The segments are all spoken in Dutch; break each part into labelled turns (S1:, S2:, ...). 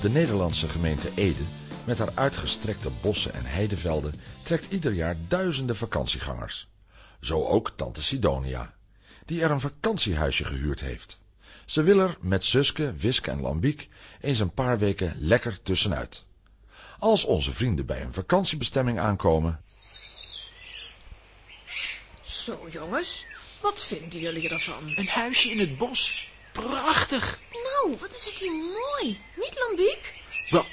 S1: De Nederlandse gemeente Ede, met haar uitgestrekte bossen en heidevelden, trekt ieder jaar duizenden vakantiegangers. Zo ook tante Sidonia, die er een vakantiehuisje gehuurd heeft. Ze wil er met Suske, Wiske en Lambiek eens een paar weken lekker tussenuit. Als onze vrienden bij een vakantiebestemming aankomen...
S2: Zo, jongens. Wat vinden jullie ervan?
S3: Een huisje in het bos. Prachtig.
S4: Nou, wat is het hier mooi. Niet, Lambiek?
S5: Ja,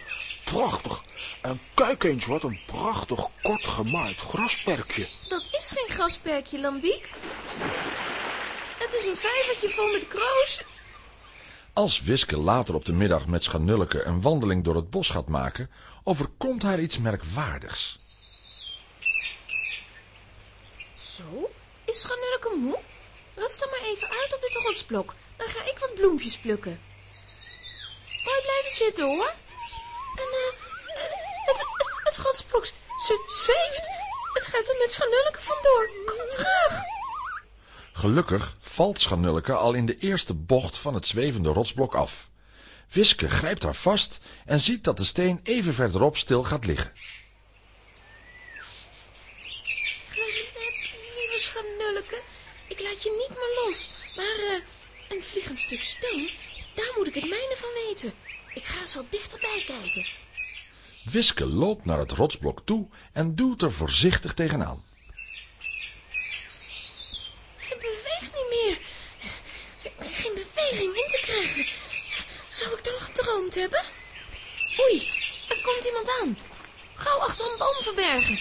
S5: prachtig. En kijk eens wat een prachtig kort gemaaid grasperkje.
S4: Dat is geen grasperkje, Lambiek. Het is een vijvertje vol met kroos.
S1: Als Wiske later op de middag met Schanulleke een wandeling door het bos gaat maken, overkomt haar iets merkwaardigs.
S4: Zo, is Schanulleke moe? Rust dan maar even uit op dit rotsblok. Dan ga ik wat bloempjes plukken. Mooi blijven zitten, hoor. En eh, het, het, het rotsblok zweeft. Het gaat er met Schanulleke vandoor. Kom terug.
S1: Gelukkig valt Schanulleke al in de eerste bocht van het zwevende rotsblok af. Wiske grijpt haar vast en ziet dat de steen even verderop stil gaat liggen.
S4: Lieve Schanulleke, ik laat je niet meer los. Maar uh, een vliegend stuk steen, daar moet ik het mijne van weten. Ik ga eens wat dichterbij kijken.
S1: Wiske loopt naar het rotsblok toe en duwt er voorzichtig tegenaan.
S4: Het beweegt niet meer. Geen beweging in te krijgen. Zou ik dan gedroomd hebben? Oei, er komt iemand aan. Gauw achter een boom verbergen.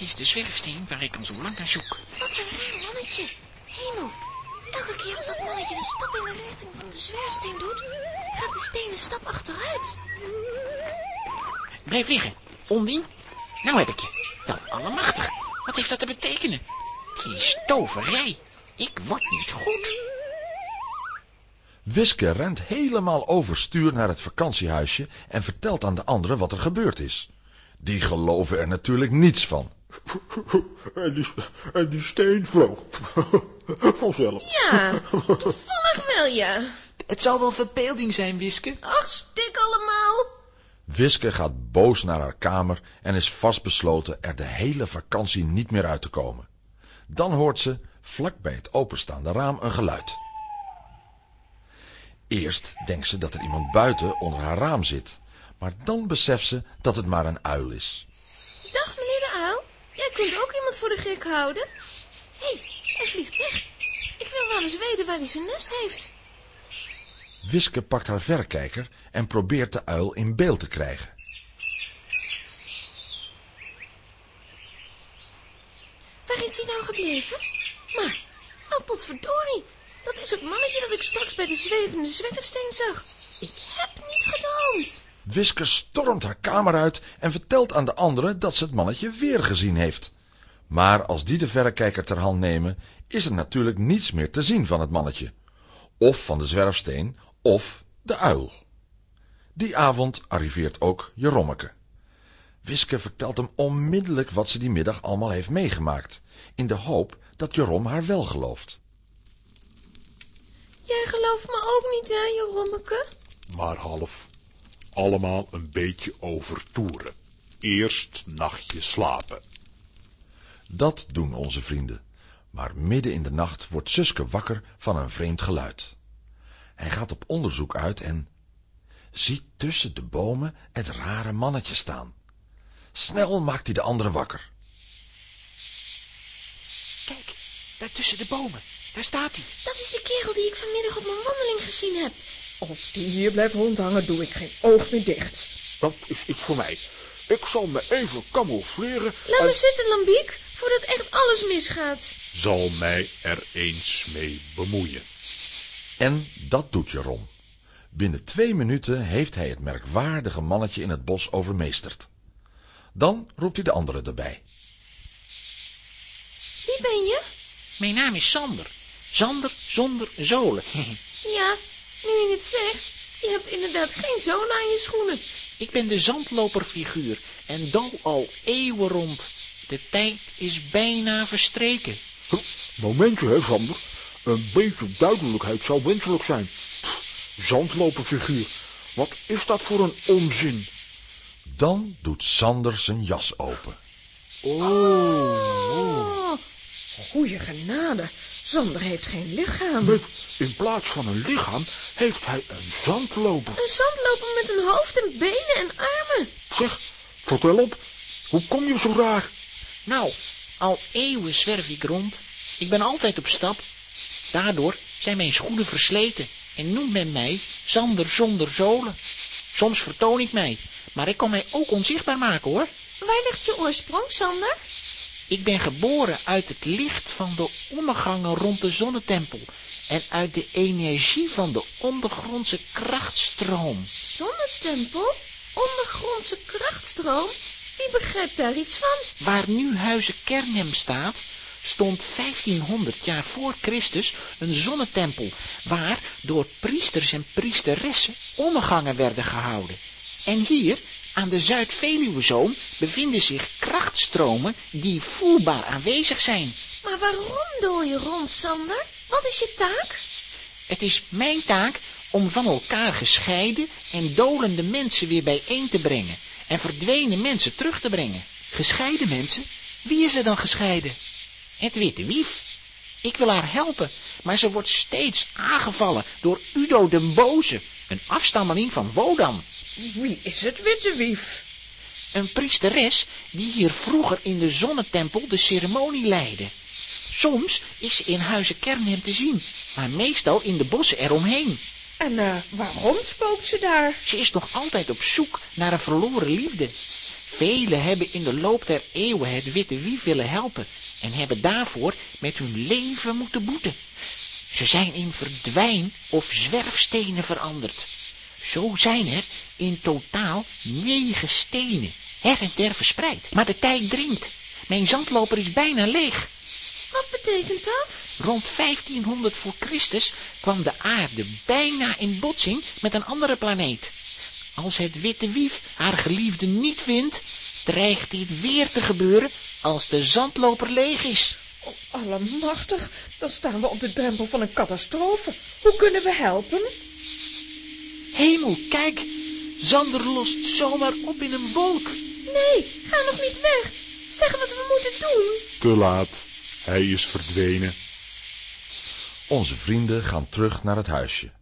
S3: Daar is de zwerfsteen waar ik al zo lang naar zoek.
S4: Wat een raar mannetje. Hemel, elke keer als dat mannetje een stap in de richting van de zwerfsteen doet, gaat de steen een stap achteruit.
S3: Blijf liggen. Ondien. Nou heb ik je. Nou, allemachtig. Wat heeft dat te betekenen? Die is toverij. Ik word niet goed.
S1: Wiske rent helemaal overstuur naar het vakantiehuisje en vertelt aan de anderen wat er gebeurd is. Die geloven er natuurlijk niets van.
S5: En die, en die steen vloog vanzelf.
S4: Ja, toevallig wel, ja.
S3: Het zal wel verbeelding zijn, Wiske.
S4: Ach, stik allemaal.
S1: Wiske gaat boos naar haar kamer en is vastbesloten er de hele vakantie niet meer uit te komen. Dan hoort ze, vlak bij het openstaande raam, een geluid. Eerst denkt ze dat er iemand buiten onder haar raam zit, maar dan beseft ze dat het maar een uil is.
S4: Dag, meneer de uil. Jij kunt ook iemand voor de gek houden. Hé, hey, hij vliegt weg. Ik wil wel eens weten waar hij zijn nest heeft.
S1: Wiske pakt haar verrekijker en probeert de uil in beeld te krijgen.
S4: Waar is hij nou gebleven? Maar, oh potverdorie, dat is het mannetje dat ik straks bij de zwevende zwerfsteen zag. Ik heb niet gedroomd.
S1: Wiske stormt haar kamer uit en vertelt aan de anderen dat ze het mannetje weer gezien heeft. Maar als die de verrekijker ter hand nemen, is er natuurlijk niets meer te zien van het mannetje. Of van de zwerfsteen, of de uil. Die avond arriveert ook Jerommeke. Wiske vertelt hem onmiddellijk wat ze die middag allemaal heeft meegemaakt, in de hoop dat Jerom haar wel gelooft.
S4: Jij gelooft me ook niet, hè, Jerommeke?
S5: Maar half. Allemaal een beetje overtoeren. Eerst nachtje slapen.
S1: Dat doen onze vrienden. Maar midden in de nacht wordt Suske wakker van een vreemd geluid. Hij gaat op onderzoek uit en ziet tussen de bomen het rare mannetje staan. Snel maakt hij de anderen wakker.
S3: Kijk, daar tussen de bomen. Daar staat hij.
S4: Dat is de kerel die ik vanmiddag op mijn wandeling gezien heb.
S2: Als die hier blijft rondhangen, doe ik geen oog meer dicht.
S5: Dat is iets voor mij. Ik zal me even camoufleren
S4: Laat
S5: en
S4: me zitten, Lambiek, voordat echt alles misgaat.
S5: zal mij er eens mee bemoeien.
S1: En dat doet Jeroen. Binnen twee minuten heeft hij het merkwaardige mannetje in het bos overmeesterd. Dan roept hij de anderen erbij.
S4: Wie ben je?
S3: Mijn naam is Sander. Sander zonder zolen.
S4: Ja, nu je het zegt, je hebt inderdaad geen zolen aan je schoenen.
S3: ik ben de zandloperfiguur en dal al eeuwen rond. De tijd is bijna verstreken.
S5: Momentje, hè, Sander. Een beetje duidelijkheid zou wenselijk zijn. Pff, zandloperfiguur. Wat is dat voor een onzin?
S1: Dan doet Sander zijn jas open.
S2: Oh, goeie genade. Sander heeft geen lichaam.
S5: Met in plaats van een lichaam heeft hij een zandloper.
S4: Een zandloper met een hoofd en benen en armen.
S5: Zeg, vertel op. Hoe kom je zo raar?
S3: Nou, al eeuwen zwerf ik rond. Ik ben altijd op stap. Daardoor zijn mijn schoenen versleten en noemt men mij Zander zonder zolen. Soms vertoon ik mij, maar ik kan mij ook onzichtbaar maken hoor.
S4: Waar ligt je oorsprong, Sander?
S3: Ik ben geboren uit het licht van de ondergangen rond de zonnetempel en uit de energie van de ondergrondse krachtstroom.
S4: Zonnetempel? Ondergrondse krachtstroom? Wie begrijpt daar iets van?
S3: Waar nu Huizen Kernhem staat, stond 1500 jaar voor Christus een zonnetempel, waar door priesters en priesteressen ondergangen werden gehouden. En hier, aan de Zuid-Veluwezoom, bevinden zich krachtstromen die voelbaar aanwezig zijn.
S4: Maar waarom doe je rond, Sander? Wat is je taak?
S3: Het is mijn taak om van elkaar gescheiden en dolende mensen weer bijeen te brengen en verdwenen mensen terug te brengen.
S6: Gescheiden mensen? Wie is er dan gescheiden?
S3: Het witte wief. Ik wil haar helpen, maar ze wordt steeds aangevallen door Udo den Boze, een afstammeling van Wodan.
S2: Wie is het witte wief?
S3: Een priesteres die hier vroeger in de zonnetempel de ceremonie leidde. Soms is ze in huizen Kernhem te zien, maar meestal in de bossen eromheen.
S2: En eh, waarom spookt ze daar?
S3: Ze is nog altijd op zoek naar een verloren liefde. Velen hebben in de loop der eeuwen het witte wief willen helpen en hebben daarvoor met hun leven moeten boeten. Ze zijn in verdwijn- of zwerfstenen veranderd. Zo zijn er in totaal negen stenen, her en der verspreid. Maar de tijd dringt. Mijn zandloper is bijna leeg.
S4: Wat betekent dat?
S3: Rond 1500 voor Christus kwam de aarde bijna in botsing met een andere planeet. Als het witte wief haar geliefde niet vindt, dreigt dit weer te gebeuren als de zandloper leeg is.
S2: Oh, allemachtig, dan staan we op de drempel van een catastrofe. Hoe kunnen we helpen?
S6: Hemel, kijk! Zander lost zomaar op in een wolk.
S4: Nee, ga nog niet weg. Zeg wat we moeten doen.
S5: Te laat. Hij is verdwenen.
S1: Onze vrienden gaan terug naar het huisje.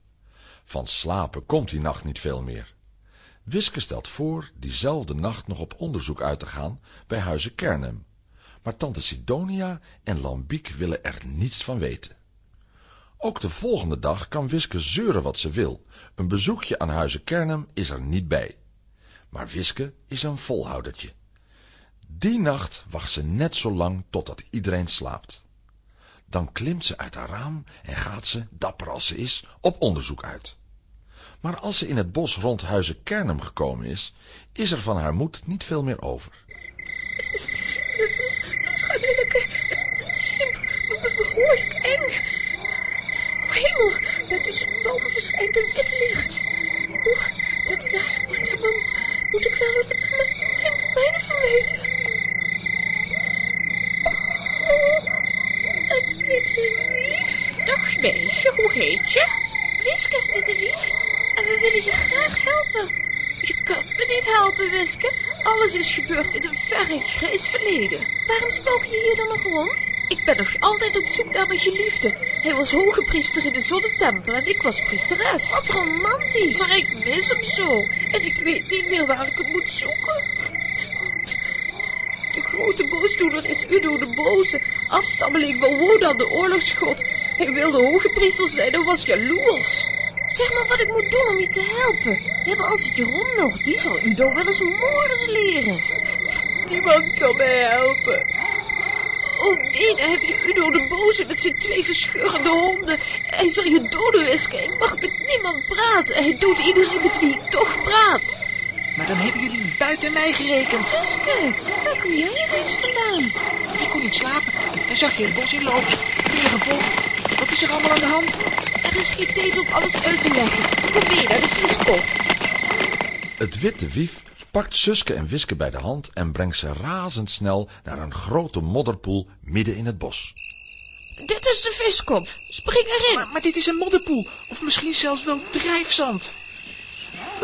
S1: Van slapen komt die nacht niet veel meer. Wiske stelt voor diezelfde nacht nog op onderzoek uit te gaan bij huizen Kernhem. Maar tante Sidonia en Lambiek willen er niets van weten. Ook de volgende dag kan Wiske zeuren wat ze wil. Een bezoekje aan huizen Kernhem is er niet bij. Maar Wiske is een volhoudertje. Die nacht wacht ze net zo lang totdat iedereen slaapt. Dan klimt ze uit haar raam en gaat ze, dapper als ze is, op onderzoek uit. Maar als ze in het bos rond huizen Kernhem gekomen is, is er van haar moed niet veel meer over.
S4: Het is, het is gelukkig. Het, het is hier be- be- behoorlijk eng. O hemel, daar tussen de bomen verschijnt een wit licht. Oeh, dat daar moet, daar moet, moet ik wel wat mijn, mijn bijna van weten. Oh, het witte wief.
S2: Dag meisje, hoe heet je?
S4: Wiske, witte wief. En we willen je graag helpen.
S2: Je kunt me niet helpen, Wiske. Alles is gebeurd in een verre grijs verleden.
S4: Waarom spook je hier dan nog rond?
S2: Ik ben nog altijd op zoek naar mijn geliefde. Hij was hoge priester in de zonnetempel en ik was priesteres.
S4: Wat romantisch.
S2: Maar ik mis hem zo. En ik weet niet meer waar ik hem moet zoeken. De grote boosdoener is Udo de Boze, afstammeling van Wodan de oorlogsgod. Hij wilde hoge priester zijn en was jaloers.
S4: Zeg maar wat ik moet doen om je te helpen. We hebben altijd Jeroen nog. Die zal Udo wel eens moorders leren.
S2: Niemand kan mij helpen. Oh nee, daar heb je Udo de Boze met zijn twee verscheurende honden. Hij zal je doden wisken. Ik mag met niemand praten. Hij doet iedereen met wie ik toch praat.
S6: Maar dan hebben jullie buiten mij gerekend.
S4: Suske, waar kom jij ineens vandaan?
S6: Ik kon niet slapen en zag je het bos inlopen. Ik ben je gevolgd. Wat is er allemaal aan de hand?
S2: Er is geen tijd om alles uit te leggen. Kom mee naar de Frisco.
S1: Het witte wief pakt Suske en Wiske bij de hand en brengt ze razendsnel naar een grote modderpoel midden in het bos.
S7: dit is de viskop. Spring erin.
S3: Maar, maar dit is een modderpoel. Of misschien zelfs wel drijfzand.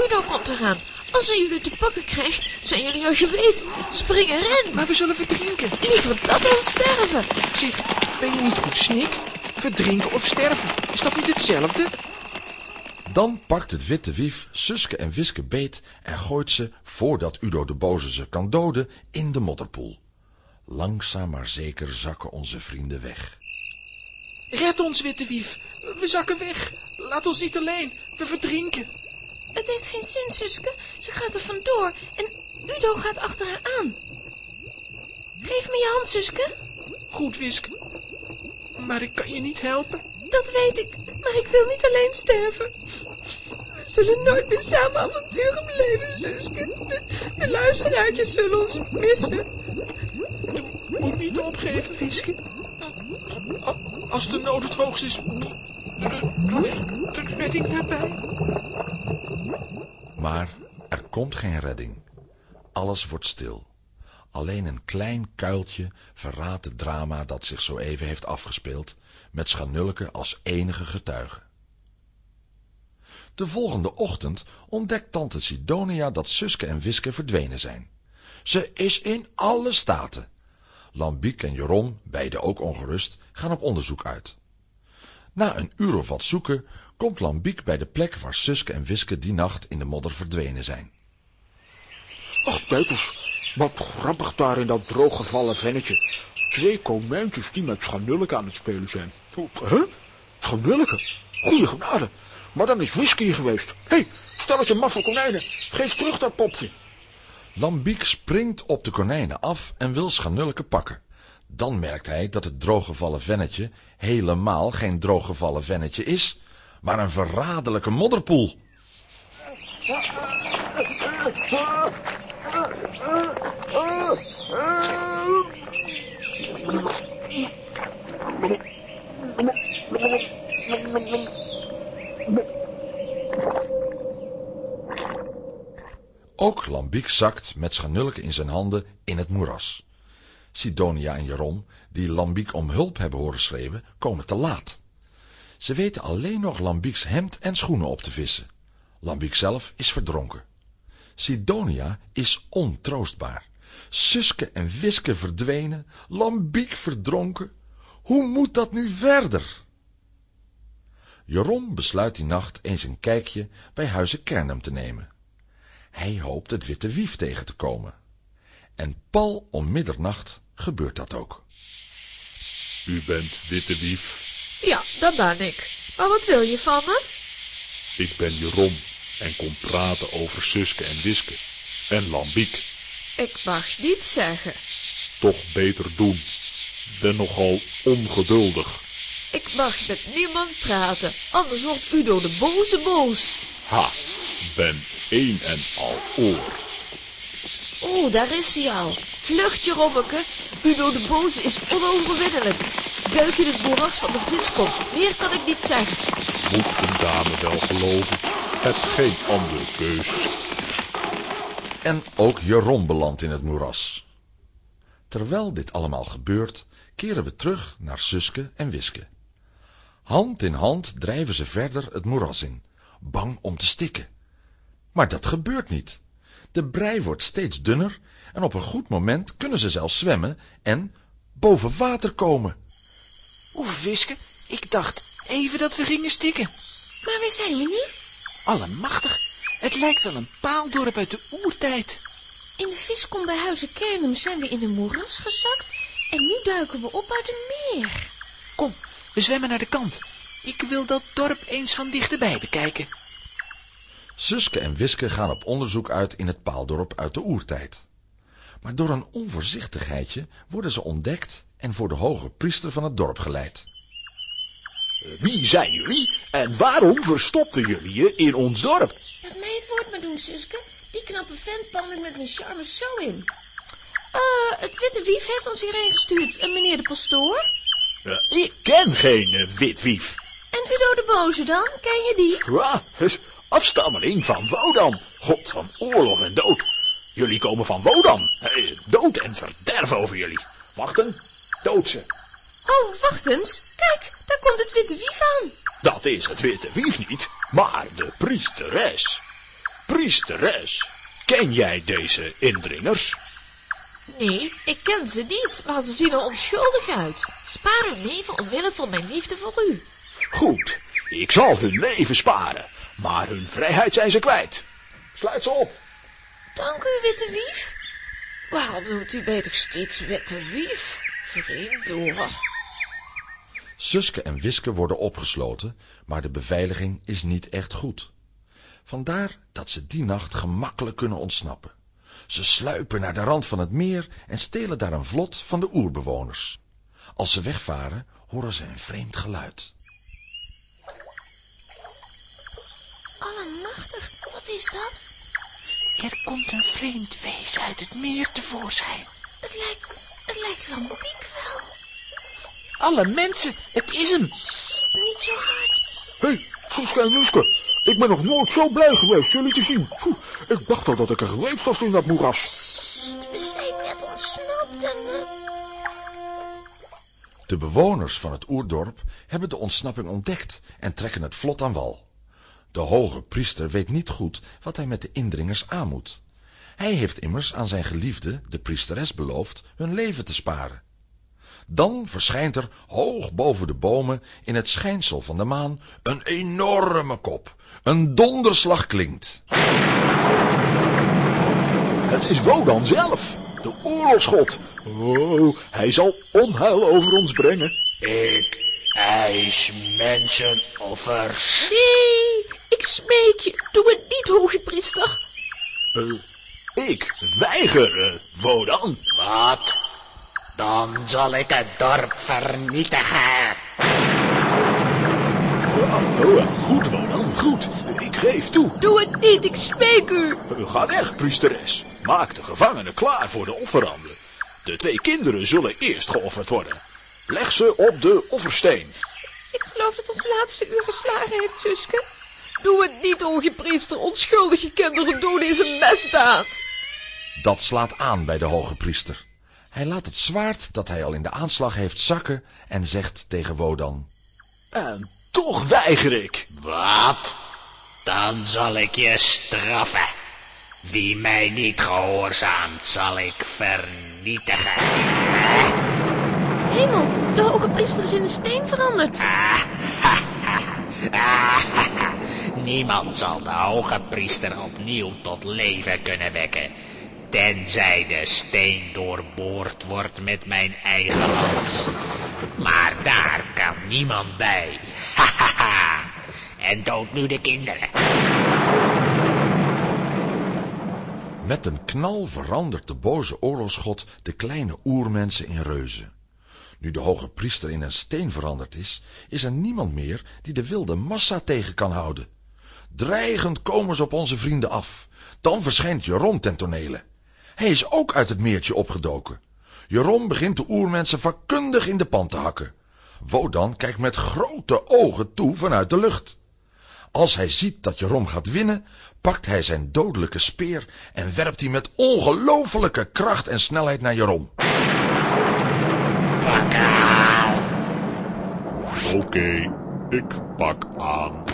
S7: Udo komt eraan. Als hij jullie te pakken krijgt, zijn jullie al geweest. Spring erin.
S3: Maar we zullen verdrinken.
S7: Liever dat dan sterven.
S3: Zeg, ben je niet goed, Snik? Verdrinken of sterven, is dat niet hetzelfde?
S1: Dan pakt het witte wief Suske en Wiske beet en gooit ze, voordat Udo de Boze ze kan doden, in de modderpoel. Langzaam maar zeker zakken onze vrienden weg.
S3: Red ons, witte wief. We zakken weg. Laat ons niet alleen. We verdrinken.
S2: Het heeft geen zin, Suske. Ze gaat er vandoor en Udo gaat achter haar aan. Geef me je hand, Suske.
S3: Goed, Wiske. Maar ik kan je niet helpen.
S2: Dat weet ik, maar ik wil niet alleen sterven. We zullen nooit meer samen avonturen beleven, Suske. De, de luisteraartjes zullen ons missen.
S3: Je moet niet opgeven, Wiske. Als de nood het hoogst is, dan is de redding nabij.
S1: Maar er komt geen redding. Alles wordt stil. Alleen een klein kuiltje verraadt het drama dat zich zo even heeft afgespeeld, met Schanulke als enige getuige. De volgende ochtend ontdekt tante Sidonia dat Suske en Wiske verdwenen zijn. Ze is in alle staten. Lambiek en Jorom, beide ook ongerust, gaan op onderzoek uit. Na een uur of wat zoeken komt Lambiek bij de plek waar Suske en Wiske die nacht in de modder verdwenen zijn.
S8: Ach, kijk. Wat grappig daar in dat drooggevallen vennetje. Twee konijntjes die met schanulken aan het spelen zijn. Huh? Schanulken? Goeie genade. Maar dan is whisky geweest. Hé, hey, stelletje maffe konijnen. Geef terug dat popje.
S1: Lambiek springt op de konijnen af en wil Schanulke pakken. Dan merkt hij dat het drooggevallen vennetje helemaal geen drooggevallen vennetje is, maar een verraderlijke modderpoel. Ook Lambiek zakt met Schanulke in zijn handen in het moeras. Sidonia en Jeroen, die Lambiek om hulp hebben horen schreeuwen, komen te laat. Ze weten alleen nog Lambieks hemd en schoenen op te vissen. Lambiek zelf is verdronken. Sidonia is ontroostbaar. Suske en Wiske verdwenen, Lambiek verdronken. Hoe moet dat nu verder? Jeroen besluit die nacht eens een kijkje bij huizen Kernum te nemen. Hij hoopt het witte wief tegen te komen. En pal om middernacht gebeurt dat ook.
S9: U bent Witte Wief.
S7: Ja, dat ben ik. Maar wat wil je van me?
S9: Ik ben Jeroen en kom praten over Suske en Wiske. En Lambiek.
S7: Ik mag niet zeggen.
S9: Toch beter doen. Ben nogal ongeduldig.
S7: Ik mag met niemand praten, anders wordt Udo de boze boos.
S9: Ha, ben één en al oor.
S7: Oeh, daar is hij al. Vlucht, Jerommeke. Udo de boze is onoverwinnelijk. Duik in het moeras van de viskop. Meer kan ik niet zeggen.
S9: Moet een dame wel geloven. Heb geen andere keus.
S1: En ook Jeroen belandt in het moeras. Terwijl dit allemaal gebeurt, keren we terug naar Suske en Wiske. Hand in hand drijven ze verder het moeras in, bang om te stikken. Maar dat gebeurt niet. De brei wordt steeds dunner en op een goed moment kunnen ze zelfs zwemmen en boven water komen.
S3: Oeh, Wiske, ik dacht even dat we gingen stikken.
S2: Maar waar zijn we nu?
S3: Allemachtig, het lijkt wel een paaldorp uit de oertijd.
S2: In de viskom bij Huizen Kernum zijn we in een moeras gezakt en nu duiken we op uit een meer.
S3: Kom, we zwemmen naar de kant. Ik wil dat dorp eens van dichterbij bekijken.
S1: Suske en Wiske gaan op onderzoek uit in het paaldorp uit de oertijd. Maar door een onvoorzichtigheidje worden ze ontdekt en voor de hoge priester van het dorp geleid.
S8: Wie zijn jullie en waarom verstopten jullie je in ons dorp?
S2: Laat mij het woord maar doen, Suske. Die knappe vent pan ik met mijn charme zo in. Eh, het witte wief heeft ons hierheen gestuurd, en meneer de pastoor.
S8: Eh, ik ken geen eh, witwief.
S2: En Udo de Boze dan, ken je die?
S8: Ja, afstammeling van Wodan, god van oorlog en dood. Jullie komen van Wodan, eh, dood en verderf over jullie. Wachten, dood ze.
S2: Oh, wacht eens. Kijk, daar komt het witte wief aan.
S8: Dat is het witte wief niet, maar de priesteres. Priesteres, ken jij deze indringers?
S4: Nee, ik ken ze niet, maar ze zien er onschuldig uit. Spaar hun leven omwille van mijn liefde voor u.
S8: Goed, ik zal hun leven sparen, maar hun vrijheid zijn ze kwijt. Sluit ze op.
S4: Dank u, witte wief. Waarom noemt u mij toch steeds witte wief? Vreemd hoor.
S1: Suske en Wiske worden opgesloten, maar de beveiliging is niet echt goed. Vandaar dat ze die nacht gemakkelijk kunnen ontsnappen. Ze sluipen naar de rand van het meer en stelen daar een vlot van de oerbewoners. Als ze wegvaren, horen ze een vreemd geluid.
S2: Allemachtig, wat is dat?
S10: Er komt een vreemd wezen uit het meer tevoorschijn.
S2: Het lijkt, het lijkt wel Piek wel.
S10: Alle mensen, het is hem.
S2: Sst, niet zo hard.
S8: Hé, hey, Suske en Wiske, ik ben nog nooit zo blij geweest jullie te zien. Poeh, ik dacht al dat ik er geweest was in dat moeras.
S2: Sst, we zijn net ontsnapt en... eh,
S1: De bewoners van het oerdorp hebben de ontsnapping ontdekt en trekken het vlot aan wal. De hoge priester weet niet goed wat hij met de indringers aan moet. Hij heeft immers aan zijn geliefde, de priesteres, beloofd hun leven te sparen. Dan verschijnt er hoog boven de bomen in het schijnsel van de maan een enorme kop. Een donderslag klinkt.
S8: Het is Wodan zelf, de oorlogsgod. Oh, hij zal onheil over ons brengen.
S10: Ik eis mensenoffers.
S4: Nee, ik smeek je, doe het niet, hoge priester.
S8: Eh, ik weiger, eh, Wodan.
S10: Wat? Dan zal ik het dorp vernietigen.
S8: Oh, oh, goed, Wodan, goed. Ik geef toe.
S4: Doe het niet, ik smeek u.
S8: Ga weg, priesteres. Maak de gevangenen klaar voor de offeranden. De twee kinderen zullen eerst geofferd worden. Leg ze op de offersteen.
S4: Ik geloof dat ons laatste uur geslagen heeft, Suske. Doe het niet, hoge priester. Onschuldige kinderen doen deze mesdaad.
S1: Dat slaat aan bij de hoge priester. Hij laat het zwaard dat hij al in de aanslag heeft zakken en zegt tegen Wodan.
S8: En toch weiger ik.
S10: Wat? Dan zal ik je straffen. Wie mij niet gehoorzaamt, zal ik vernietigen.
S2: Hemel, de hoge priester is in een steen veranderd.
S10: Niemand zal de hoge priester opnieuw tot leven kunnen wekken. Tenzij de steen doorboord wordt met mijn eigen hand. Maar daar kan niemand bij. en dood nu de kinderen.
S1: Met een knal verandert de boze oorlogsgod de kleine oermensen in reuzen. Nu de hoge priester in een steen veranderd is, is er niemand meer die de wilde massa tegen kan houden. Dreigend komen ze op onze vrienden af. Dan verschijnt Jeroen ten tonele. Hij is ook uit het meertje opgedoken. Jeroen begint de oermensen vakkundig in de pan te hakken. Wodan kijkt met grote ogen toe vanuit de lucht. Als hij ziet dat Jeroen gaat winnen, pakt hij zijn dodelijke speer en werpt die met ongelofelijke kracht en snelheid naar Jeroen.
S10: Pak aan.
S9: Oké, ik pak aan.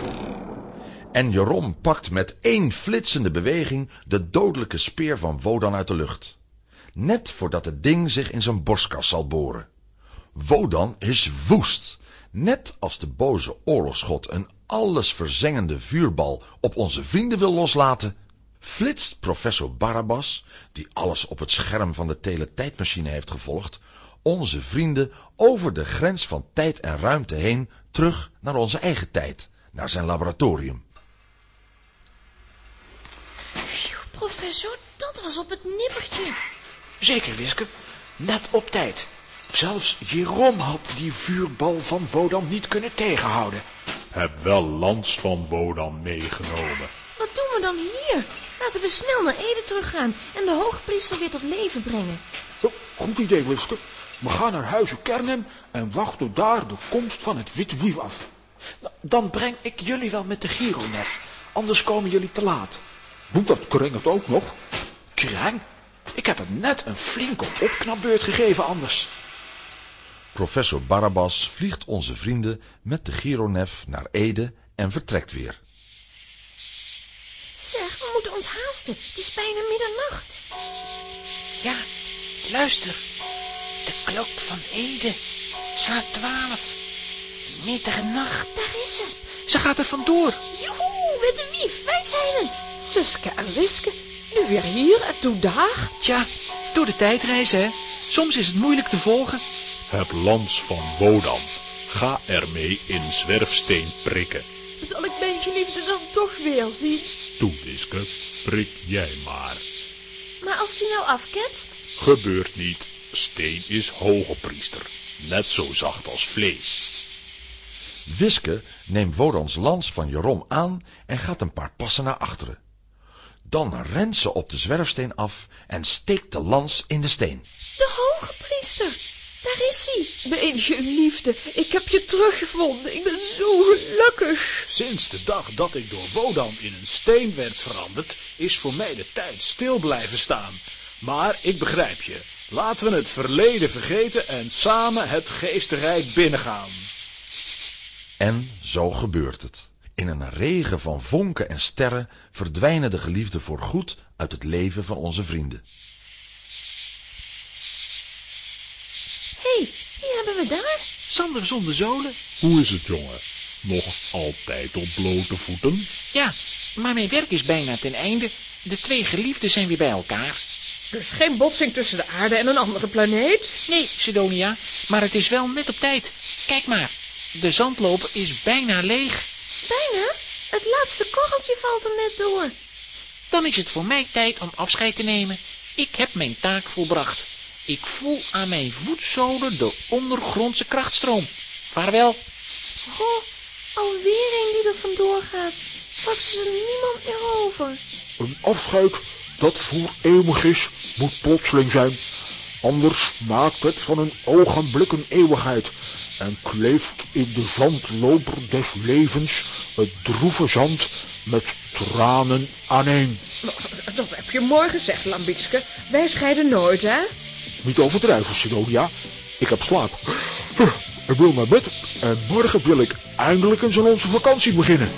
S1: En Jeroen pakt met één flitsende beweging de dodelijke speer van Wodan uit de lucht. Net voordat het ding zich in zijn borstkas zal boren. Wodan is woest. Net als de boze oorlogsgod een allesverzengende vuurbal op onze vrienden wil loslaten, flitst professor Barabbas, die alles op het scherm van de teletijdmachine heeft gevolgd, onze vrienden over de grens van tijd en ruimte heen terug naar onze eigen tijd, naar zijn laboratorium.
S2: Professor, dat was op het nippertje.
S8: Zeker, Wiske. Net op tijd. Zelfs Jeroen had die vuurbal van Wodan niet kunnen tegenhouden.
S9: Heb wel lans van Wodan meegenomen.
S2: Wat doen we dan hier? Laten we snel naar Ede teruggaan en de hoogpriester weer tot leven brengen.
S8: Oh, Goed idee, Wiske. We gaan naar huizen Kernem en wachten daar de komst van het witte wief af.
S5: Dan breng ik jullie wel met de Gironef. Anders komen jullie te laat.
S8: Doet dat kring het ook nog?
S5: Kreng? Ik heb hem net een flinke opknapbeurt gegeven anders.
S1: Professor Barabbas vliegt onze vrienden met de Gironef naar Ede en vertrekt weer.
S4: Zeg, we moeten ons haasten. Het is bijna middernacht.
S3: Ja, luister. De klok van Ede slaat twaalf. Middernacht.
S4: Daar is ze.
S3: Ze gaat er vandoor.
S4: Joehoe, met de wief. Wij zijn het. Suske en Wiske. Nu weer hier en toen daar.
S11: Tja, door de tijdreis, hè. Soms is het moeilijk te volgen.
S9: Het lans van Wodan. Ga ermee in zwerfsteen prikken.
S2: Zal ik mijn geliefde dan toch weer zien?
S9: Toe, Wiske, prik jij maar.
S4: Maar als die nou afketst?
S9: Gebeurt niet. Steen is hoge priester. Net zo zacht als vlees.
S1: Wiske neemt Wodans lans van Jerom aan en gaat een paar passen naar achteren. Dan rent ze op de zwerfsteen af en steekt de lans in de steen.
S4: De hoge priester. Daar is hij.
S2: Mijn geliefde, ik heb je teruggevonden. Ik ben zo gelukkig.
S5: Sinds de dag dat ik door Wodan in een steen werd veranderd, is voor mij de tijd stil blijven staan. Maar ik begrijp je. Laten we het verleden vergeten en samen het geestenrijk binnengaan.
S1: En zo gebeurt het. In een regen van vonken en sterren verdwijnen de geliefden voorgoed uit het leven van onze vrienden.
S4: Hé, hey, wie hebben we daar?
S11: Sander zonder zolen.
S9: Hoe is het, jongen? Nog altijd op blote voeten?
S3: Ja, maar mijn werk is bijna ten einde. De twee geliefden zijn weer bij elkaar.
S2: Dus geen botsing tussen de aarde en een andere planeet?
S3: Nee, Sidonia, maar het is wel net op tijd. Kijk maar, de zandloper is bijna leeg.
S4: Bijna? Het laatste korreltje valt er net door.
S3: Dan is het voor mij tijd om afscheid te nemen. Ik heb mijn taak volbracht. Ik voel aan mijn voetzolen de ondergrondse krachtstroom. Vaarwel.
S4: Goh, alweer een die er vandoor gaat. Straks is er niemand meer over.
S5: Een afscheid dat voor eeuwig is, moet plotseling zijn. Anders maakt het van een ogenblik een eeuwigheid en kleeft in de zandloper des levens het droeve zand met tranen aaneen.
S2: Dat heb je mooi gezegd, Lambitske. Wij scheiden nooit, hè?
S5: Niet overdrijven, Sidonia. Ik heb slaap. Ik wil naar bed en morgen wil ik eindelijk eens aan onze vakantie beginnen.